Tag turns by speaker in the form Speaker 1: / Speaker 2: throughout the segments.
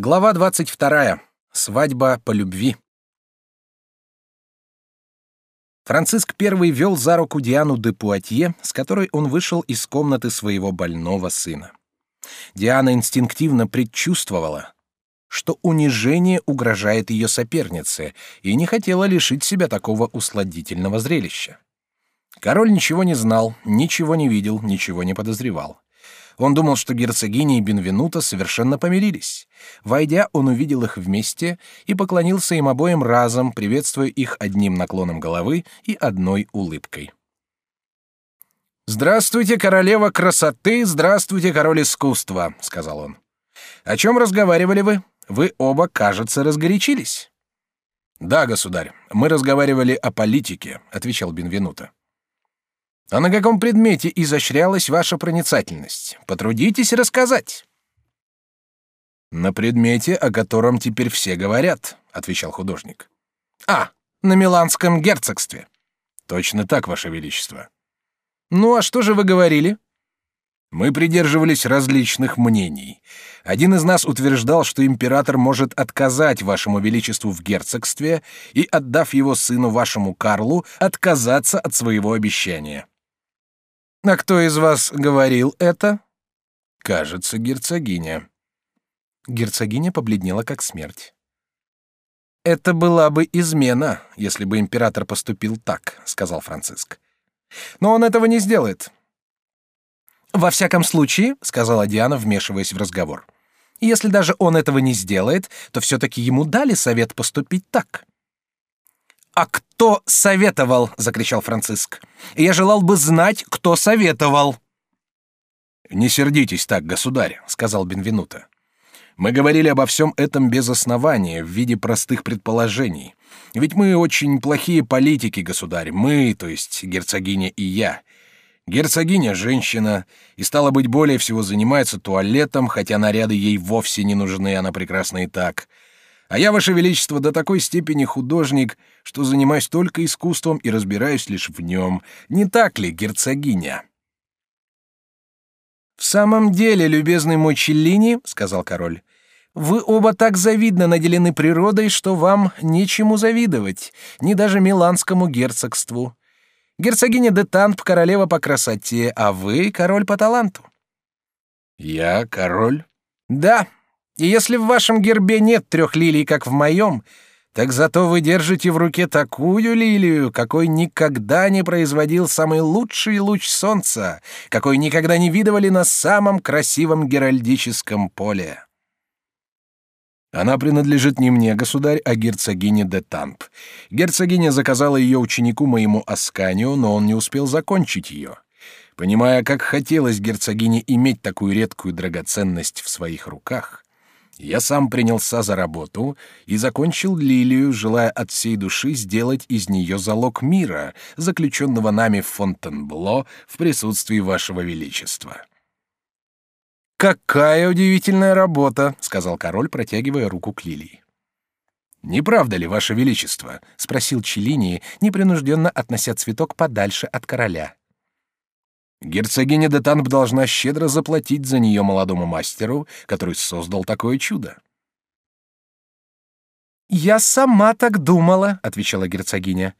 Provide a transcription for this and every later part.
Speaker 1: Глава 22. Свадьба по любви. Франциск I вел за руку Диану де Пуатье, с которой он вышел из комнаты своего больного сына. Диана инстинктивно предчувствовала, что унижение угрожает ее сопернице, и не хотела лишить себя такого усладительного зрелища. Король ничего не знал, ничего не видел, ничего не подозревал. Он думал, что герцогиня и Бенвенуто совершенно помирились. Войдя, он увидел их вместе и поклонился им обоим разом, приветствуя их одним наклоном головы и одной улыбкой. «Здравствуйте, королева красоты, здравствуйте, король искусства», — сказал он. «О чем разговаривали вы? Вы оба, кажется, разгорячились». «Да, государь, мы разговаривали о политике», — отвечал Бенвенуто. А на каком предмете изощрялась ваша проницательность? Потрудитесь рассказать. На предмете, о котором теперь все говорят, отвечал художник. А, на Миланском герцогстве. Точно так, ваше величество. Ну а что же вы говорили? Мы придерживались различных мнений. Один из нас утверждал, что император может отказать вашему величеству в герцогстве и, отдав его сыну вашему Карлу, отказаться от своего обещания. А кто из вас говорил это? Кажется, герцогиня. Герцогиня побледнела как смерть. Это была бы измена, если бы император поступил так, сказал Франциск. Но он этого не сделает. Во всяком случае, сказала Диана, вмешиваясь в разговор. Если даже он этого не сделает, то все-таки ему дали совет поступить так. «А кто советовал?» — закричал Франциск. «Я желал бы знать, кто советовал». «Не сердитесь так, государь», — сказал Бенвенуто. «Мы говорили обо всем этом без основания, в виде простых предположений. Ведь мы очень плохие политики, государь, мы, то есть герцогиня и я. Герцогиня — женщина, и, стало быть, более всего занимается туалетом, хотя наряды ей вовсе не нужны, она прекрасна и так». А я, Ваше Величество, до такой степени художник, что занимаюсь только искусством и разбираюсь лишь в нем. Не так ли, герцогиня?» «В самом деле, любезный мой Челлини, — сказал король, — вы оба так завидно наделены природой, что вам нечему завидовать, ни даже миланскому герцогству. Герцогиня де Танп — королева по красоте, а вы — король по таланту». «Я король?» «Да, и если в вашем гербе нет трех лилий, как в моем, так зато вы держите в руке такую лилию, какой никогда не производил самый лучший луч солнца, какой никогда не видывали на самом красивом геральдическом поле. Она принадлежит не мне, государь, а герцогине де Тамп. Герцогиня заказала ее ученику моему Асканию, но он не успел закончить ее. Понимая, как хотелось герцогине иметь такую редкую драгоценность в своих руках, я сам принялся за работу и закончил лилию, желая от всей души сделать из нее залог мира, заключенного нами в Фонтенбло в присутствии вашего величества. «Какая удивительная работа!» — сказал король, протягивая руку к лилии. «Не правда ли, ваше величество?» — спросил Челлини, непринужденно относя цветок подальше от короля. Герцогиня де Танп должна щедро заплатить за нее молодому мастеру, который создал такое чудо. «Я сама так думала», — отвечала герцогиня.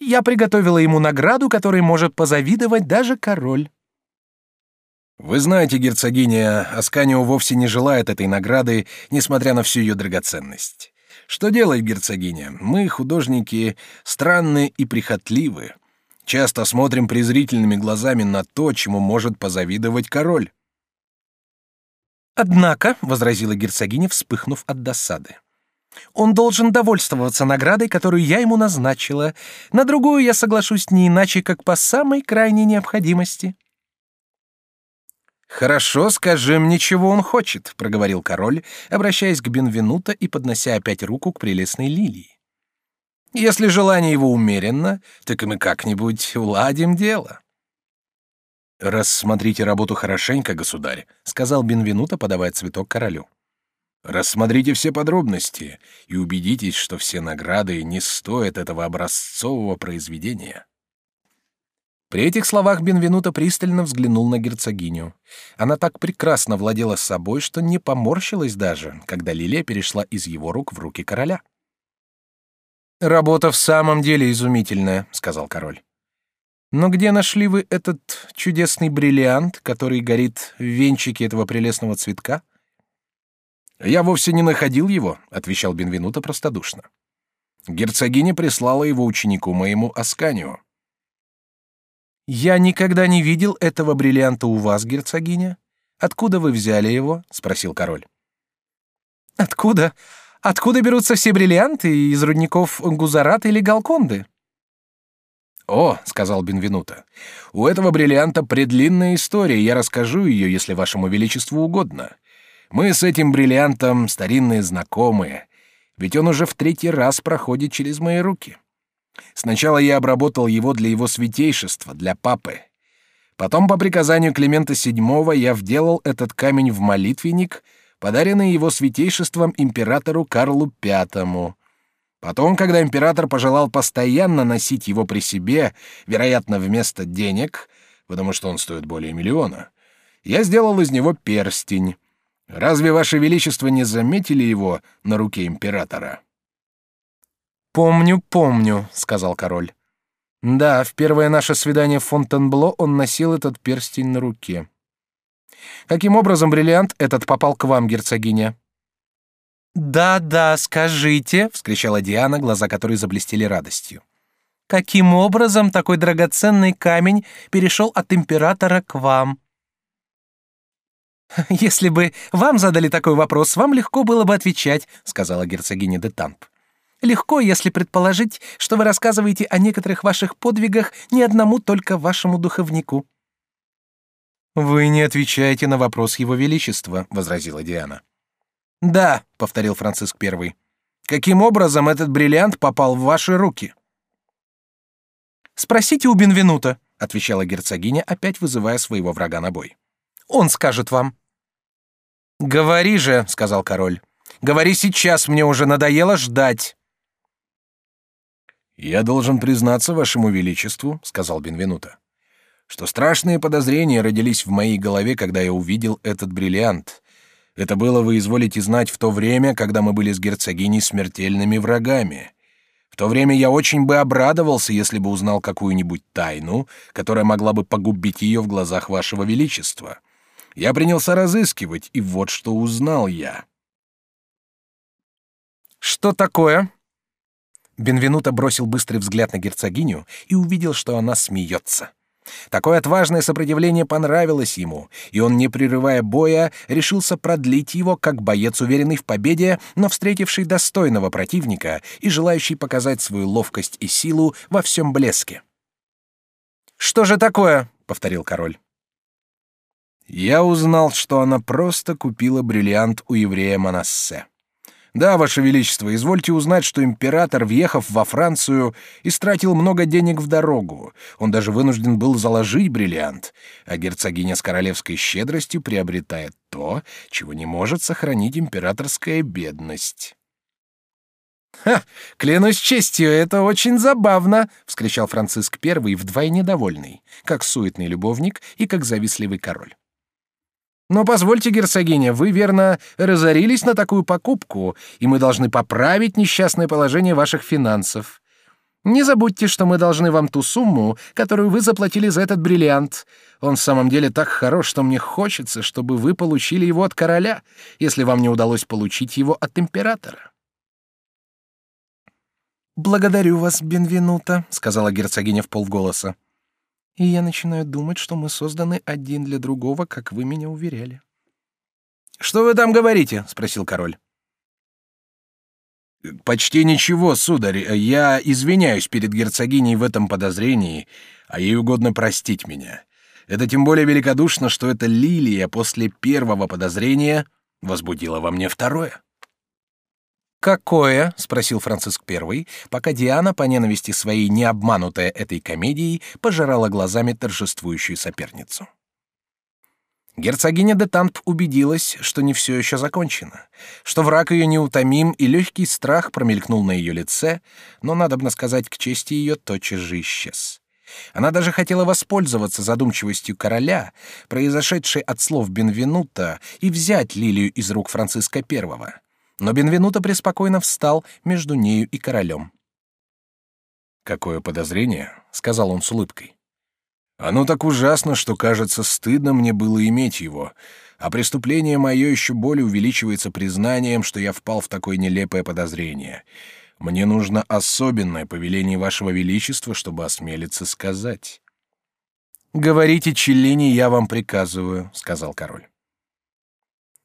Speaker 1: «Я приготовила ему награду, которой может позавидовать даже король». «Вы знаете, герцогиня, Асканио вовсе не желает этой награды, несмотря на всю ее драгоценность. Что делать, герцогиня? Мы, художники, странные и прихотливы. Часто смотрим презрительными глазами на то, чему может позавидовать король. Однако, возразила герцогиня, вспыхнув от досады, он должен довольствоваться наградой, которую я ему назначила. На другую я соглашусь не иначе, как по самой крайней необходимости. Хорошо, скажи мне, чего он хочет, проговорил король, обращаясь к Бенвенуто и поднося опять руку к прелестной лилии. Если желание его умеренно, так и мы как-нибудь уладим дело. Рассмотрите работу хорошенько, государь, сказал Бенвенуто, подавая цветок королю. Рассмотрите все подробности и убедитесь, что все награды не стоят этого образцового произведения. При этих словах Бенвенуто пристально взглянул на герцогиню. Она так прекрасно владела собой, что не поморщилась даже, когда лилия перешла из его рук в руки короля. «Работа в самом деле изумительная», — сказал король. «Но где нашли вы этот чудесный бриллиант, который горит в венчике этого прелестного цветка?» «Я вовсе не находил его», — отвечал Бенвенуто простодушно. «Герцогиня прислала его ученику моему Асканию». «Я никогда не видел этого бриллианта у вас, герцогиня. Откуда вы взяли его?» — спросил король. «Откуда? Откуда берутся все бриллианты из рудников Гузарат или Галконды?» «О», — сказал Бенвенуто, — «у этого бриллианта предлинная история, я расскажу ее, если вашему величеству угодно. Мы с этим бриллиантом старинные знакомые, ведь он уже в третий раз проходит через мои руки. Сначала я обработал его для его святейшества, для папы. Потом по приказанию Климента VII я вделал этот камень в молитвенник, подаренный его святейшеством императору Карлу V. Потом, когда император пожелал постоянно носить его при себе, вероятно, вместо денег, потому что он стоит более миллиона, я сделал из него перстень. Разве ваше величество не заметили его на руке императора?
Speaker 2: «Помню, помню», — сказал король. «Да, в первое наше свидание в Фонтенбло он носил этот перстень на руке. Каким образом бриллиант этот попал к вам, герцогиня?»
Speaker 3: «Да-да, скажите», — вскричала Диана, глаза которой заблестели радостью. «Каким образом такой драгоценный камень перешел от императора к вам?»
Speaker 2: «Если бы вам задали такой вопрос, вам легко было бы отвечать», — сказала герцогиня де Тамп. Легко, если предположить, что вы рассказываете о некоторых ваших подвигах не одному только вашему духовнику.
Speaker 1: Вы не отвечаете на вопрос его величества, возразила Диана.
Speaker 2: Да, повторил Франциск I. Каким образом этот бриллиант попал в ваши руки? Спросите у Бенвенута, отвечала герцогиня, опять вызывая своего врага на бой. Он скажет вам.
Speaker 1: Говори же, сказал король. Говори сейчас, мне уже надоело ждать. «Я должен признаться вашему величеству», — сказал Бенвенуто, «что страшные подозрения родились в моей голове, когда я увидел этот бриллиант. Это было, вы изволите знать, в то время, когда мы были с герцогиней смертельными врагами. В то время я очень бы обрадовался, если бы узнал какую-нибудь тайну, которая могла бы погубить ее в глазах вашего величества. Я принялся разыскивать, и вот что узнал я».
Speaker 2: «Что такое?» Бенвенуто бросил быстрый взгляд на герцогиню и увидел, что она смеется. Такое отважное сопротивление понравилось ему, и он, не прерывая боя, решился продлить его, как боец, уверенный в победе, но встретивший достойного противника и желающий показать свою ловкость и силу во всем блеске. «Что же такое?» — повторил король.
Speaker 1: «Я узнал, что она просто купила бриллиант у еврея Манассе. Да, ваше величество, извольте узнать, что император, въехав во Францию, истратил много денег в дорогу. Он даже вынужден был заложить бриллиант, а герцогиня с королевской щедростью приобретает то, чего не может сохранить императорская бедность.
Speaker 2: «Ха! Клянусь честью, это очень забавно!» — вскричал Франциск I, вдвойне довольный, как суетный любовник и как завистливый король. Но позвольте, герцогиня, вы, верно, разорились на такую покупку, и мы должны поправить несчастное положение ваших финансов. Не забудьте, что мы должны вам ту сумму, которую вы заплатили за этот бриллиант. Он в самом деле так хорош, что мне хочется, чтобы вы получили его от короля, если вам не удалось получить его от императора.
Speaker 3: «Благодарю вас, Бенвенуто», — сказала герцогиня в полголоса. И я начинаю думать, что мы созданы один для другого, как вы меня уверяли.
Speaker 2: Что вы там говорите? спросил король.
Speaker 1: Почти ничего, сударь. Я извиняюсь перед герцогиней в этом подозрении, а ей угодно простить меня. Это тем более великодушно, что эта лилия после первого подозрения возбудила во мне второе.
Speaker 2: «Какое?» — спросил Франциск I, пока Диана, по ненависти своей необманутая этой комедией, пожирала глазами торжествующую соперницу. Герцогиня де Тамп убедилась, что не все еще закончено, что враг ее неутомим, и легкий страх промелькнул на ее лице, но, надобно сказать, к чести ее тотчас же исчез. Она даже хотела воспользоваться задумчивостью короля, произошедшей от слов Бенвенута, и взять лилию из рук Франциска I. Но Бенвенуто преспокойно встал между нею и королем.
Speaker 1: «Какое подозрение?» — сказал он с улыбкой. «Оно так ужасно, что, кажется, стыдно мне было иметь его, а преступление мое еще более увеличивается признанием, что я впал в такое нелепое подозрение. Мне нужно особенное повеление вашего величества, чтобы осмелиться сказать».
Speaker 2: «Говорите, Челлини, я вам приказываю», — сказал король.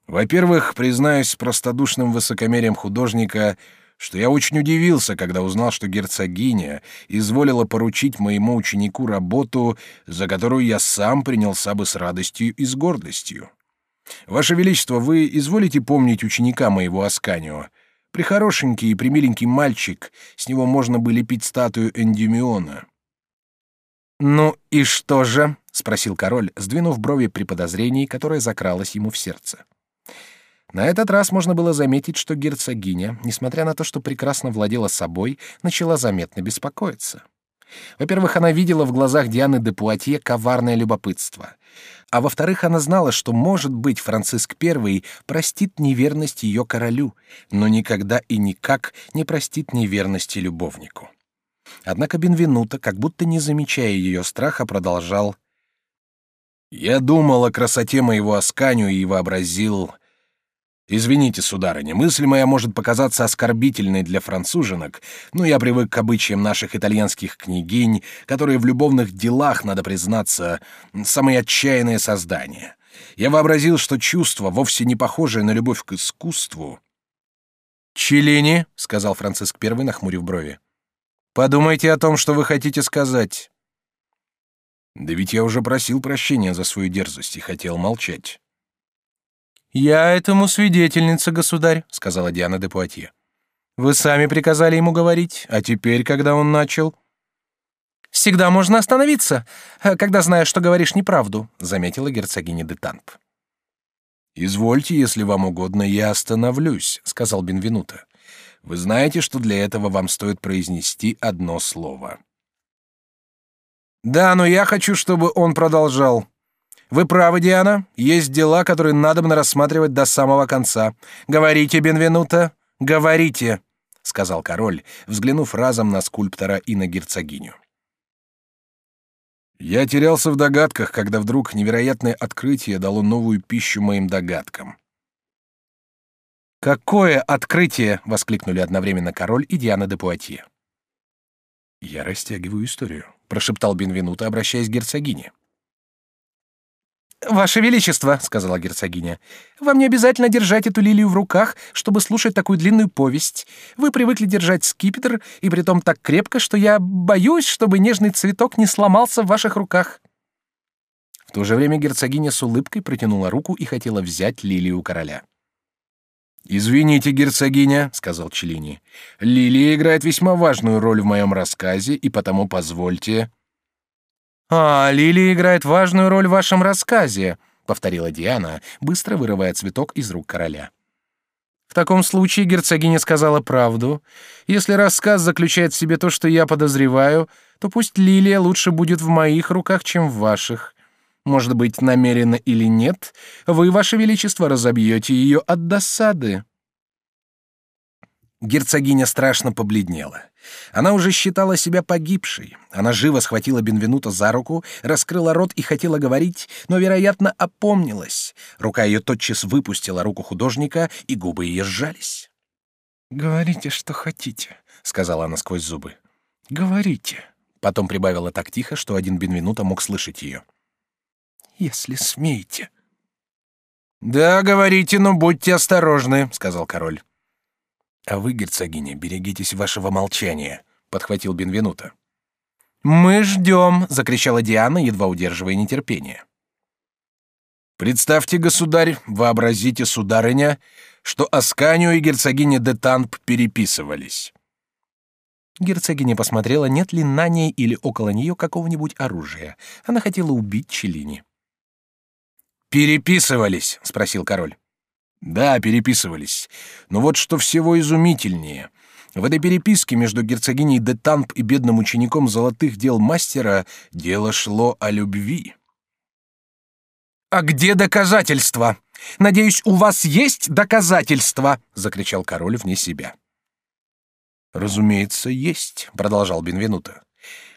Speaker 1: «Во-первых, признаюсь простодушным высокомерием художника, что я очень удивился, когда узнал, что герцогиня изволила поручить моему ученику работу, за которую я сам принялся бы с радостью и с гордостью. Ваше Величество, вы изволите помнить ученика моего Асканио, Прихорошенький и примиленький мальчик, с него можно бы лепить статую Эндюмиона.
Speaker 2: «Ну и что же?» — спросил король, сдвинув брови при подозрении, которое закралось ему в сердце. На этот раз можно было заметить, что герцогиня, несмотря на то, что прекрасно владела собой, начала заметно беспокоиться. Во-первых, она видела в глазах Дианы де Пуатье коварное любопытство. А во-вторых, она знала, что, может быть, Франциск I простит неверность ее королю, но никогда и никак не простит неверности любовнику. Однако Бенвенуто, как будто не замечая ее страха, продолжал «Я думал о красоте моего Асканию и вообразил...» Извините, сударыня, мысль моя может показаться оскорбительной для француженок, но я привык к обычаям наших итальянских княгинь, которые в любовных делах, надо признаться, самые отчаянные создания. Я вообразил, что чувство, вовсе не похожее на любовь к искусству... «Челини», — сказал Франциск I, нахмурив брови, — «подумайте о том, что вы хотите сказать».
Speaker 1: «Да ведь я уже просил прощения за свою дерзость и хотел молчать».
Speaker 2: «Я этому свидетельница, государь», — сказала Диана де Пуатье. «Вы сами приказали ему говорить, а теперь, когда он начал...» «Всегда можно остановиться, э, когда знаешь, что говоришь неправду», — заметила герцогиня де Тамп.
Speaker 1: «Извольте, если вам угодно, я остановлюсь», — сказал Бенвенуто. «Вы знаете, что для этого вам стоит произнести одно слово».
Speaker 2: «Да, но я хочу, чтобы он продолжал», вы правы, Диана. Есть дела, которые надо бы рассматривать до самого конца. Говорите, Бенвенуто, говорите, сказал король, взглянув разом на скульптора и на герцогиню.
Speaker 1: Я терялся в догадках, когда вдруг невероятное открытие дало новую пищу моим догадкам.
Speaker 2: Какое открытие! воскликнули одновременно король и Диана де Пуатье.
Speaker 1: Я растягиваю историю, прошептал Бенвенуто, обращаясь к герцогине.
Speaker 2: «Ваше Величество», — сказала герцогиня, — «вам не обязательно держать эту лилию в руках, чтобы слушать такую длинную повесть. Вы привыкли держать скипетр, и притом так крепко, что я боюсь, чтобы нежный цветок не сломался в ваших руках». В то же время герцогиня с улыбкой протянула руку и хотела взять лилию короля.
Speaker 1: «Извините, герцогиня», — сказал Челини, — «лилия играет весьма важную роль в моем рассказе, и потому позвольте...»
Speaker 2: «А, Лили играет важную роль в вашем рассказе», — повторила Диана, быстро вырывая цветок из рук короля. «В таком случае герцогиня сказала правду. Если рассказ заключает в себе то, что я подозреваю, то пусть Лилия лучше будет в моих руках, чем в ваших. Может быть, намеренно или нет, вы, ваше величество, разобьете ее от досады». Герцогиня страшно побледнела. Она уже считала себя погибшей. Она живо схватила Бенвенута за руку, раскрыла рот и хотела говорить, но, вероятно, опомнилась. Рука ее тотчас выпустила руку художника, и губы ее сжались. «Говорите, что хотите», — сказала она сквозь зубы. «Говорите». Потом прибавила так тихо, что один Бенвенуто мог слышать ее. «Если смеете». «Да, говорите, но будьте осторожны», — сказал король.
Speaker 1: «А вы, герцогиня, берегитесь вашего молчания», — подхватил Бенвенуто.
Speaker 2: «Мы ждем!» — закричала Диана, едва удерживая нетерпение.
Speaker 1: «Представьте, государь, вообразите, сударыня, что Асканио и герцогиня де Танп переписывались».
Speaker 2: Герцогиня посмотрела, нет ли на ней или около нее какого-нибудь оружия. Она хотела убить Челини.
Speaker 1: «Переписывались?» — спросил король. Да, переписывались. Но вот что всего изумительнее. В этой переписке между герцогиней де Тамп и бедным учеником золотых дел мастера дело шло о любви.
Speaker 2: «А где доказательства? Надеюсь, у вас есть доказательства?» — закричал король вне себя.
Speaker 1: «Разумеется, есть», — продолжал Бенвенуто.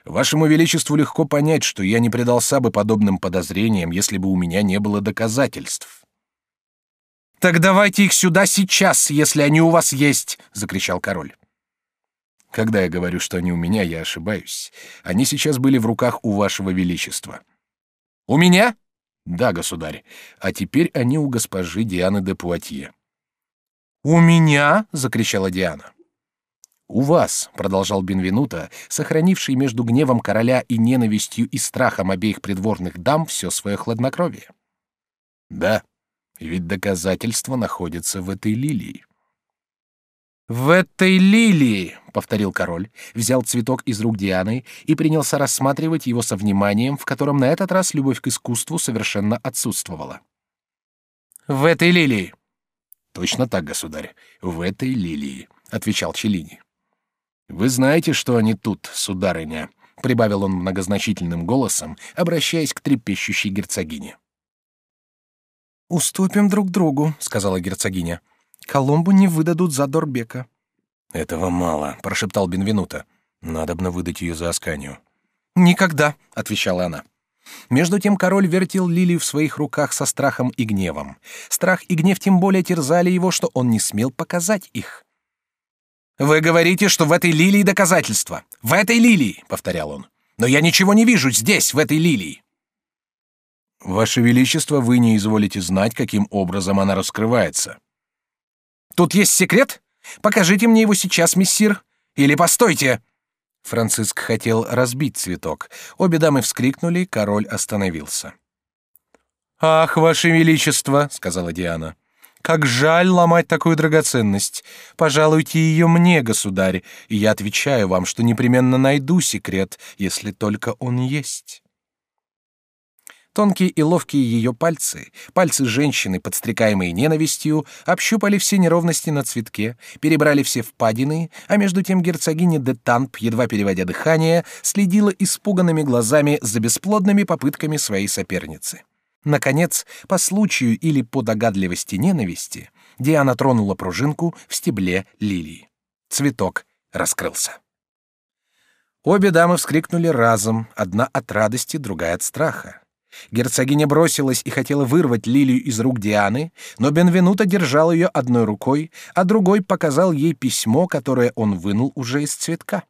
Speaker 1: «Вашему Величеству легко понять, что я не предался бы подобным подозрениям, если бы у меня не было доказательств».
Speaker 2: «Так давайте их сюда сейчас, если они у вас есть!» — закричал король.
Speaker 1: Когда я говорю, что они у меня, я ошибаюсь. Они сейчас были в руках у вашего величества.
Speaker 2: У меня?
Speaker 1: Да, государь. А теперь они у госпожи Дианы де Пуатье.
Speaker 2: У меня? закричала Диана.
Speaker 1: У вас, продолжал Бенвенуто, сохранивший между гневом короля и ненавистью и страхом обеих придворных дам все свое хладнокровие. Да, ведь доказательства находятся в этой лилии.
Speaker 2: «В этой лилии», — повторил король, взял цветок из рук Дианы и принялся рассматривать его со вниманием, в котором на этот раз любовь к искусству совершенно отсутствовала. «В этой лилии».
Speaker 1: «Точно так, государь, в этой лилии», — отвечал Челини. «Вы знаете, что они тут, сударыня», — прибавил он многозначительным голосом, обращаясь к трепещущей герцогине.
Speaker 2: «Уступим друг другу», — сказала герцогиня. Коломбу не выдадут за Дорбека.
Speaker 1: Этого мало, прошептал Бенвенуто. Надобно выдать ее за Асканию.
Speaker 2: Никогда, отвечала она. Между тем король вертел лилию в своих руках со страхом и гневом. Страх и гнев тем более терзали его, что он не смел показать их. Вы говорите, что в этой лилии доказательства. В этой лилии, повторял он. Но я ничего не вижу здесь, в этой лилии.
Speaker 1: Ваше величество, вы не изволите знать, каким образом она раскрывается.
Speaker 2: Тут есть секрет? Покажите мне его сейчас, мессир. Или постойте!»
Speaker 1: Франциск хотел разбить цветок. Обе дамы вскрикнули, король остановился.
Speaker 2: «Ах, ваше величество!» — сказала Диана. «Как жаль ломать такую драгоценность. Пожалуйте ее мне, государь, и я отвечаю вам, что непременно найду секрет, если только он есть».
Speaker 1: Тонкие и ловкие ее пальцы, пальцы женщины, подстрекаемые ненавистью, общупали все неровности на цветке, перебрали все впадины, а между тем герцогиня де Тамп, едва переводя дыхание, следила испуганными глазами за бесплодными попытками своей соперницы. Наконец, по случаю или по догадливости ненависти, Диана тронула пружинку в стебле лилии. Цветок раскрылся. Обе дамы вскрикнули разом, одна от радости, другая от страха. Герцогиня бросилась и хотела вырвать лилию из рук Дианы, но Бенвенуто держал ее одной рукой, а другой показал ей письмо, которое он вынул уже из цветка.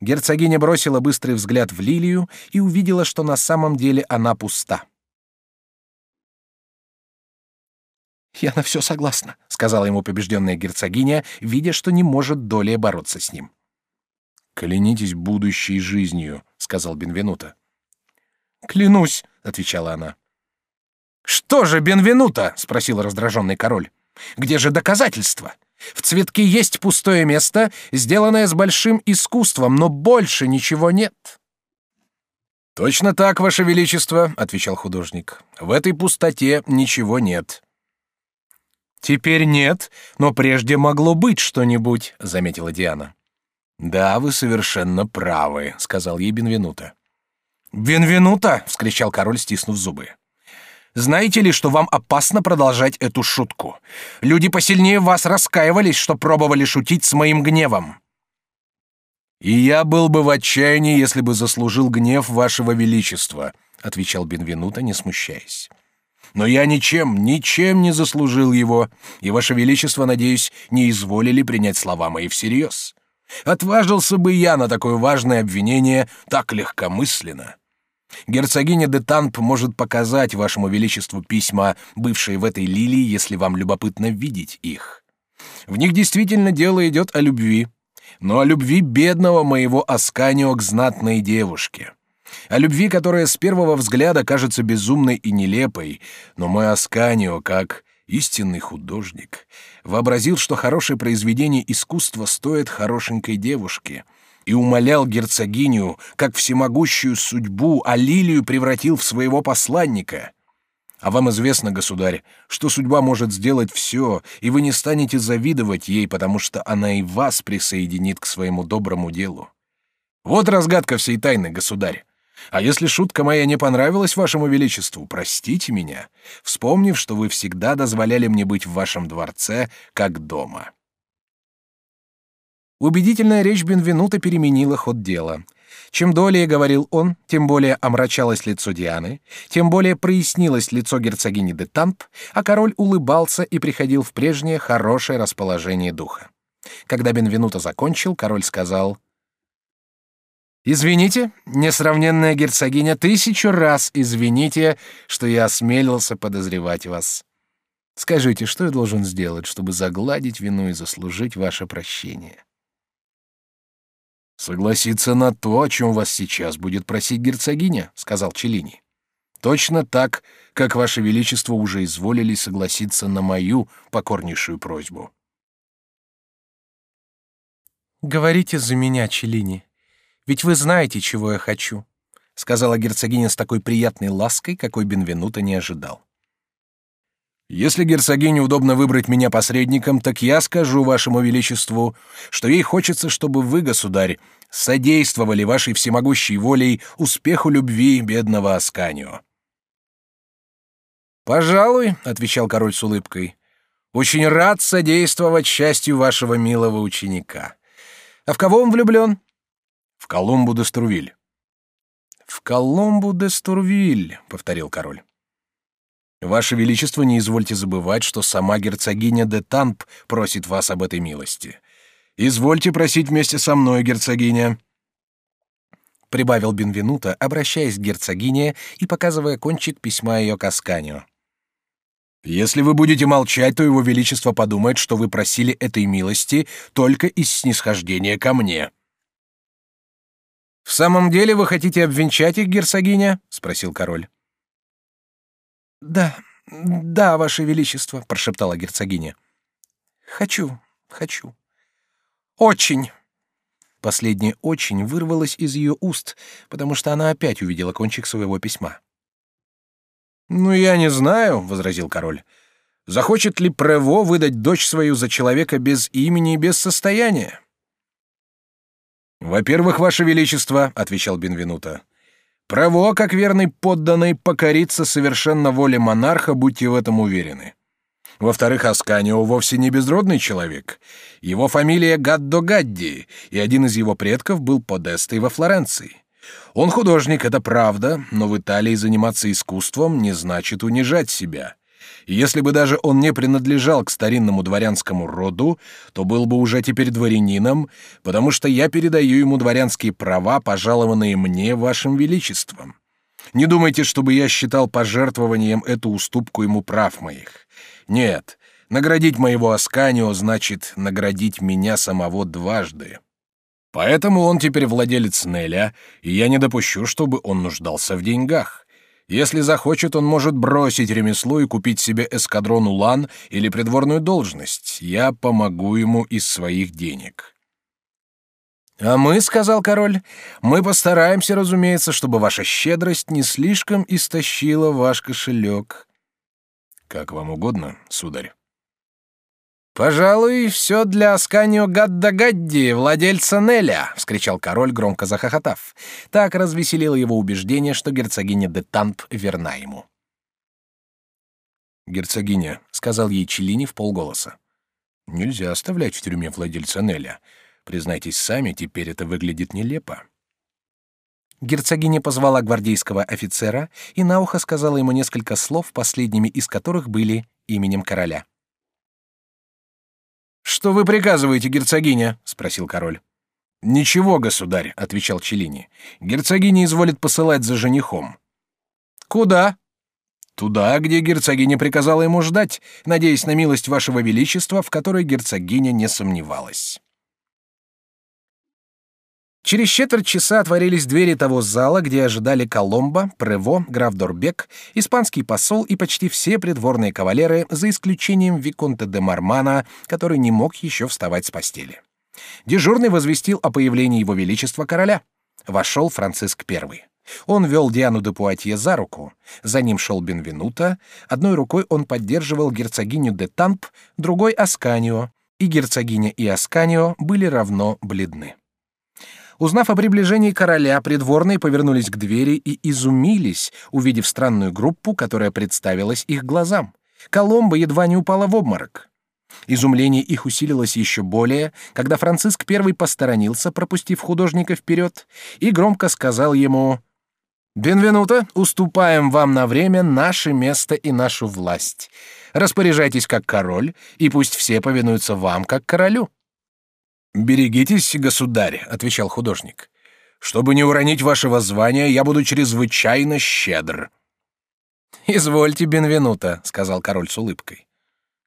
Speaker 1: Герцогиня бросила быстрый взгляд в лилию и увидела, что на самом деле она пуста.
Speaker 2: «Я на все согласна», — сказала ему побежденная герцогиня, видя, что не может долее бороться с ним.
Speaker 1: «Клянитесь будущей жизнью», — сказал Бенвенуто.
Speaker 2: Клянусь, отвечала она. Что же, Бенвенуто? спросил раздраженный король. Где же доказательства? В цветке есть пустое место, сделанное с большим искусством, но больше ничего нет.
Speaker 1: Точно так, ваше величество, отвечал художник. В этой пустоте ничего нет.
Speaker 2: Теперь нет, но прежде могло быть что-нибудь, заметила Диана.
Speaker 1: Да, вы совершенно правы, сказал ей Бенвенуто.
Speaker 2: «Бенвенуто!» — вскричал король, стиснув зубы. «Знаете ли, что вам опасно продолжать эту шутку? Люди посильнее вас раскаивались, что пробовали шутить с моим гневом».
Speaker 1: «И я был бы в отчаянии, если бы заслужил гнев вашего величества», — отвечал Бенвенуто, не смущаясь. «Но я ничем, ничем не заслужил его, и ваше величество, надеюсь, не изволили принять слова мои всерьез. Отважился бы я на такое важное обвинение так легкомысленно». Герцогиня де Тамп может показать вашему величеству письма, бывшие в этой лилии, если вам любопытно видеть их. В них действительно дело идет о любви, но о любви бедного моего Асканио к знатной девушке. О любви, которая с первого взгляда кажется безумной и нелепой, но мой Асканио, как истинный художник, вообразил, что хорошее произведение искусства стоит хорошенькой девушке — и умолял герцогиню, как всемогущую судьбу, а Лилию превратил в своего посланника. А вам известно, государь, что судьба может сделать все, и вы не станете завидовать ей, потому что она и вас присоединит к своему доброму делу. Вот разгадка всей тайны, государь. А если шутка моя не понравилась вашему величеству, простите меня, вспомнив, что вы всегда дозволяли мне быть в вашем дворце как дома.
Speaker 2: Убедительная речь Бенвенута переменила ход дела. Чем долее говорил он, тем более омрачалось лицо Дианы, тем более прояснилось лицо герцогини де Тамп, а король улыбался и приходил в прежнее хорошее расположение духа. Когда Бенвенуто закончил, король сказал: Извините, несравненная герцогиня, тысячу раз извините, что я осмелился подозревать вас. Скажите, что я должен сделать, чтобы загладить вину и заслужить ваше прощение?
Speaker 1: Согласиться на то, о чем вас сейчас будет просить герцогиня, сказал Челини. Точно так, как ваше величество уже изволили согласиться на мою покорнейшую просьбу.
Speaker 2: Говорите за меня, Челини, ведь вы знаете, чего я хочу, сказала герцогиня с такой приятной лаской, какой Бенвенуто не ожидал.
Speaker 1: Если герцогине удобно выбрать меня посредником, так я скажу вашему величеству, что ей хочется, чтобы вы, государь, содействовали вашей всемогущей волей успеху любви бедного Асканио.
Speaker 2: Пожалуй, отвечал король с улыбкой. Очень рад содействовать счастью вашего милого ученика. А в кого он влюблен?
Speaker 1: В Колумбу де Стурвиль.
Speaker 2: В Колумбу де Стурвиль, повторил король.
Speaker 1: Ваше величество, не извольте забывать, что сама герцогиня де Тамп просит вас об этой милости. Извольте просить вместе со мной, герцогиня.
Speaker 2: Прибавил Бенвенуто, обращаясь к герцогине и показывая кончик письма ее к Асканию.
Speaker 1: Если вы будете молчать, то его величество подумает, что вы просили этой милости только из снисхождения ко мне.
Speaker 2: В самом деле вы хотите обвенчать их, герцогиня? – спросил король. Да, да, ваше величество, прошептала герцогиня. Хочу, хочу. Очень. Последнее очень вырвалось из ее уст, потому что она опять увидела кончик своего письма.
Speaker 1: Ну я не знаю, возразил король. Захочет ли Прево выдать дочь свою за человека без имени и без состояния? Во-первых, ваше величество, отвечал Бенвенуто, Право, как верный подданный, покориться совершенно воле монарха, будьте в этом уверены. Во-вторых, Асканио вовсе не безродный человек. Его фамилия Гаддо Гадди, и один из его предков был подестой во Флоренции. Он художник, это правда, но в Италии заниматься искусством не значит унижать себя. И если бы даже он не принадлежал к старинному дворянскому роду, то был бы уже теперь дворянином, потому что я передаю ему дворянские права, пожалованные мне вашим величеством. Не думайте, чтобы я считал пожертвованием эту уступку ему прав моих. Нет, наградить моего Асканио значит наградить меня самого дважды. Поэтому он теперь владелец Неля, и я не допущу, чтобы он нуждался в деньгах. Если захочет, он может бросить ремесло и купить себе эскадрон улан или придворную должность. Я помогу ему из своих денег.
Speaker 2: А мы, сказал король, мы постараемся, разумеется, чтобы ваша щедрость не слишком истощила ваш кошелек.
Speaker 1: Как вам угодно, сударь.
Speaker 2: «Пожалуй, все для Асканио Гаддагадди, владельца Неля!» — вскричал король, громко захохотав. Так развеселило его убеждение, что герцогиня де Тамп верна ему.
Speaker 1: «Герцогиня», — сказал ей Челини в полголоса, — «нельзя оставлять в тюрьме владельца Неля. Признайтесь сами, теперь это выглядит нелепо».
Speaker 2: Герцогиня позвала гвардейского офицера и на ухо сказала ему несколько слов, последними из которых были именем короля.
Speaker 1: Что вы приказываете, герцогиня? спросил король.
Speaker 2: Ничего, государь, отвечал Челини. Герцогиня изволит посылать за женихом. Куда?
Speaker 1: Туда, где герцогиня приказала ему ждать, надеясь на милость вашего величества, в которой герцогиня не сомневалась.
Speaker 2: Через четверть часа отворились двери того зала, где ожидали Коломбо, Прево, граф Дорбек, испанский посол и почти все придворные кавалеры, за исключением виконта де Мармана, который не мог еще вставать с постели. Дежурный возвестил о появлении его величества короля. Вошел Франциск I. Он вел Диану де Пуатье за руку, за ним шел Бенвенуто, одной рукой он поддерживал герцогиню де Тамп, другой — Асканио, и герцогиня и Асканио были равно бледны. Узнав о приближении короля, придворные повернулись к двери и изумились, увидев странную группу, которая представилась их глазам. Коломба едва не упала в обморок. Изумление их усилилось еще более, когда Франциск I посторонился, пропустив художника вперед, и громко сказал ему «Бенвенуто, уступаем вам на время наше место и нашу власть. Распоряжайтесь как король, и пусть все повинуются вам как королю».
Speaker 1: «Берегитесь, государь», — отвечал художник. «Чтобы не уронить вашего звания, я буду чрезвычайно щедр».
Speaker 2: «Извольте, Бенвенуто», — сказал король с улыбкой.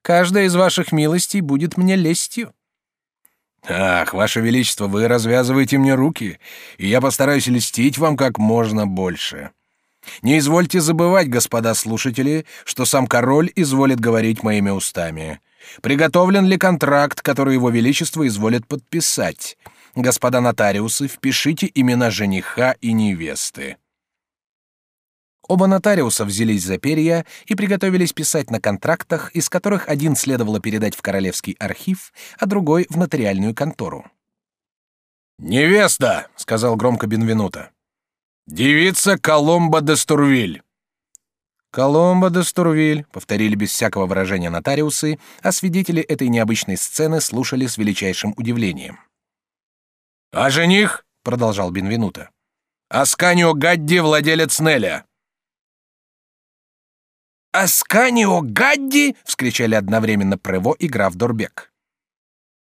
Speaker 2: «Каждая из ваших милостей будет мне лестью».
Speaker 1: «Ах, ваше величество, вы развязываете мне руки, и я постараюсь льстить вам как можно больше. Не извольте забывать, господа слушатели, что сам король изволит говорить моими устами. Приготовлен ли контракт, который его величество изволит подписать? Господа нотариусы, впишите имена жениха и невесты».
Speaker 2: Оба нотариуса взялись за перья и приготовились писать на контрактах, из которых один следовало передать в Королевский архив, а другой — в нотариальную контору.
Speaker 1: «Невеста!» — сказал громко Бенвенуто. «Девица Коломба де Стурвиль!»
Speaker 2: «Коломбо де Стурвиль», — повторили без всякого выражения нотариусы, а свидетели этой необычной сцены слушали с величайшим удивлением.
Speaker 1: «А жених?» — продолжал Бенвенуто. «Асканио Гадди, владелец Неля».
Speaker 2: «Асканио Гадди!» — вскричали одновременно Прево и граф Дорбек.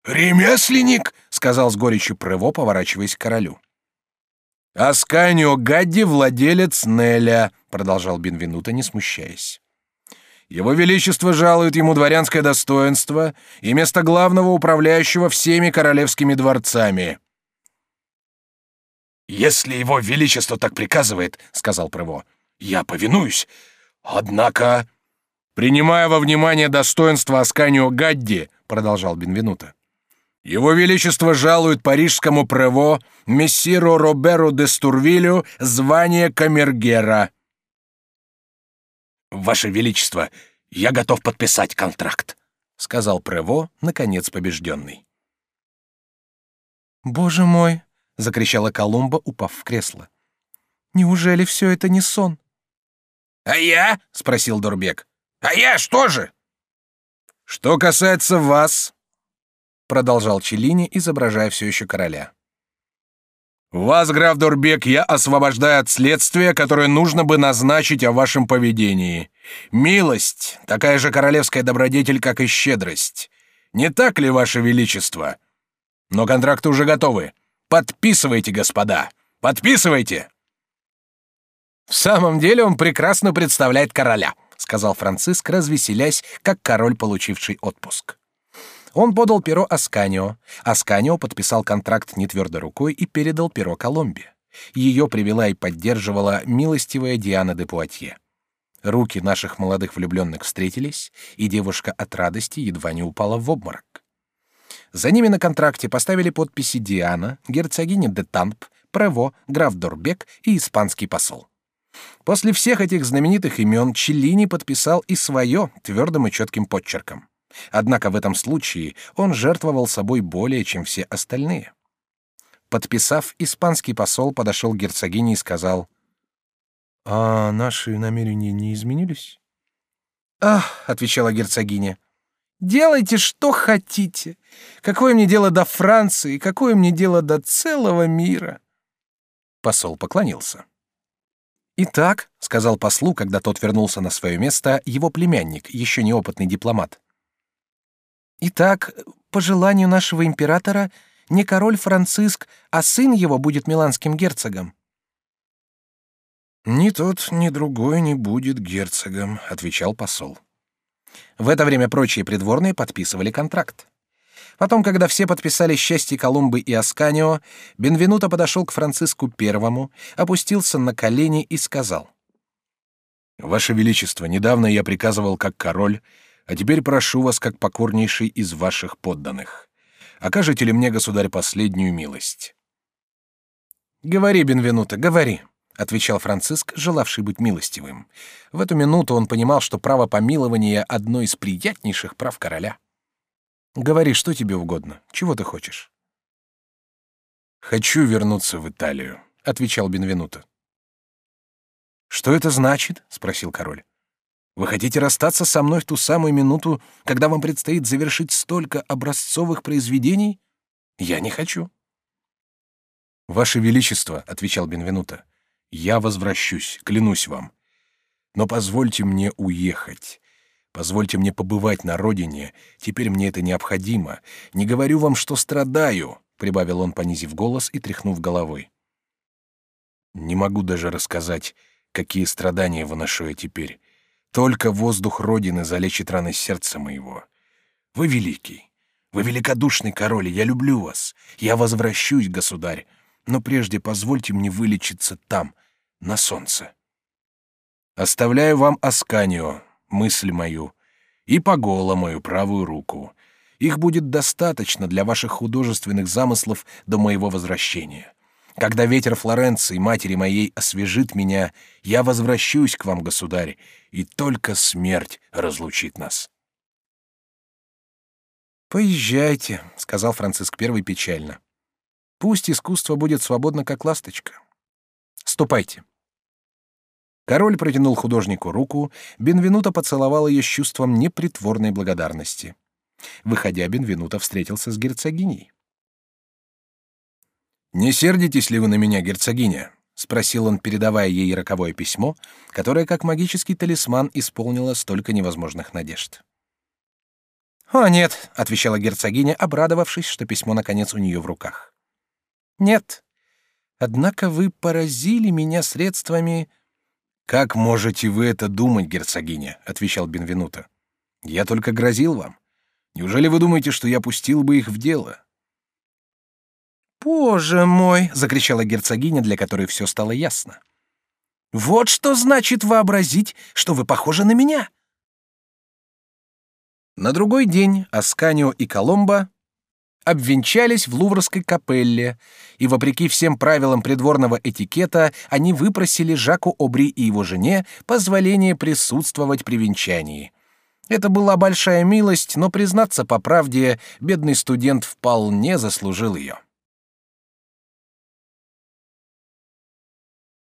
Speaker 1: «Ремесленник!»
Speaker 2: — сказал с горечью Прево, поворачиваясь к королю.
Speaker 1: «Асканио Гадди — владелец Неля», — продолжал Бенвенуто, не смущаясь. «Его Величество жалует ему дворянское достоинство и место главного управляющего всеми королевскими дворцами». «Если его Величество так приказывает», — сказал Прево, — «я повинуюсь. Однако...» «Принимая во внимание достоинство Асканио Гадди», — продолжал Бенвенуто, его Величество жалует парижскому прево мессиру Роберу де Стурвилю звание камергера. «Ваше Величество, я готов подписать контракт», — сказал прево, наконец побежденный.
Speaker 3: «Боже мой!» — закричала Колумба, упав в кресло. «Неужели все это не сон?»
Speaker 1: «А я?» — спросил Дурбек. «А я что же?» «Что касается вас, продолжал Челлини, изображая все еще короля. «Вас, граф Дурбек, я освобождаю от следствия, которое нужно бы назначить о вашем поведении. Милость — такая же королевская добродетель, как и щедрость. Не так ли, ваше величество? Но контракты уже готовы. Подписывайте, господа, подписывайте!»
Speaker 2: «В самом деле он прекрасно представляет короля», — сказал Франциск, развеселясь, как король, получивший отпуск. Он подал перо Асканио. Асканио подписал контракт нетвердой рукой и передал перо Коломбе. Ее привела и поддерживала милостивая Диана де Пуатье. Руки наших молодых влюбленных встретились, и девушка от радости едва не упала в обморок. За ними на контракте поставили подписи Диана, герцогиня де Тамп, Прево, граф Дорбек и испанский посол. После всех этих знаменитых имен Челлини подписал и свое твердым и четким подчерком. Однако в этом случае он жертвовал собой более, чем все остальные. Подписав, испанский посол подошел к герцогине и сказал, «А наши намерения не изменились?» «Ах», — отвечала герцогиня, — «делайте, что хотите. Какое мне дело до Франции, какое мне дело до целого мира?» Посол поклонился. «Итак», — сказал послу, когда тот вернулся на свое место, его племянник, еще неопытный дипломат, Итак, по желанию нашего императора, не король Франциск, а сын его будет миланским герцогом.
Speaker 1: Ни тот, ни другой не будет герцогом, отвечал посол.
Speaker 2: В это время прочие придворные подписывали контракт. Потом, когда все подписали счастье Колумбы и Асканио, Бенвенуто подошел к Франциску Первому, опустился на колени и сказал:
Speaker 1: Ваше величество, недавно я приказывал как король а теперь прошу вас, как покорнейший из ваших подданных, окажете ли мне, государь, последнюю милость?
Speaker 2: Говори, Бенвенуто, говори. отвечал Франциск, желавший быть милостивым. В эту минуту он понимал, что право помилования одно из приятнейших прав короля. Говори, что тебе угодно. Чего ты хочешь?
Speaker 1: Хочу вернуться в Италию, отвечал Бенвенуто.
Speaker 2: Что это значит? спросил король. Вы хотите расстаться со мной в ту самую минуту, когда вам предстоит завершить столько образцовых произведений? Я не хочу.
Speaker 1: Ваше величество, отвечал Бенвенуто, я возвращусь, клянусь вам. Но позвольте мне уехать. Позвольте мне побывать на родине. Теперь мне это необходимо. Не говорю вам, что страдаю, прибавил он, понизив голос и тряхнув головой. Не могу даже рассказать, какие страдания выношу я теперь. Только воздух родины залечит раны сердца моего. Вы великий, вы великодушный король, я люблю вас. Я возвращусь, государь, но прежде позвольте мне вылечиться там, на солнце. Оставляю вам Асканио, мысль мою, и Погола мою правую руку. Их будет достаточно для ваших художественных замыслов до моего возвращения. Когда ветер Флоренции, матери моей, освежит меня, я возвращусь к вам, государь, и только смерть разлучит нас.
Speaker 2: «Поезжайте», — сказал Франциск I печально. Пусть искусство будет свободно, как ласточка. Ступайте. Король протянул художнику руку, Бенвенуто поцеловал ее с чувством непритворной благодарности. Выходя, Бенвенуто встретился с герцогиней.
Speaker 1: «Не сердитесь ли вы на меня, герцогиня?» — спросил он, передавая ей роковое письмо, которое, как магический талисман, исполнило столько невозможных надежд.
Speaker 2: «О, нет», — отвечала герцогиня, обрадовавшись, что письмо наконец у нее в руках. Нет. Однако вы поразили меня средствами...
Speaker 1: Как можете вы это думать, герцогиня? отвечал Бенвенуто. Я только грозил вам. Неужели вы думаете, что я пустил бы их в дело?
Speaker 2: Боже мой, закричала герцогиня, для которой все стало ясно. Вот что значит вообразить, что вы похожи на меня. На другой день Асканио и Коломбо обвенчались в Луврской капелле, и, вопреки всем правилам придворного этикета, они выпросили Жаку Обри и его жене позволение присутствовать при венчании. Это была большая милость, но, признаться по правде, бедный студент вполне заслужил ее.